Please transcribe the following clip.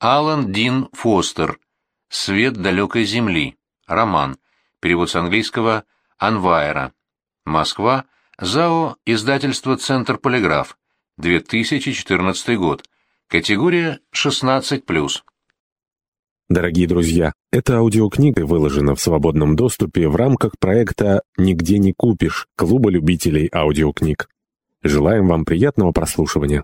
Алан Дин Фостер. «Свет далекой земли». Роман. Перевод с английского Анвайера. Москва. ЗАО «Издательство Центр Полиграф». 2014 год. Категория 16+. Дорогие друзья, эта аудиокнига выложена в свободном доступе в рамках проекта «Нигде не купишь» Клуба любителей аудиокниг. Желаем вам приятного прослушивания.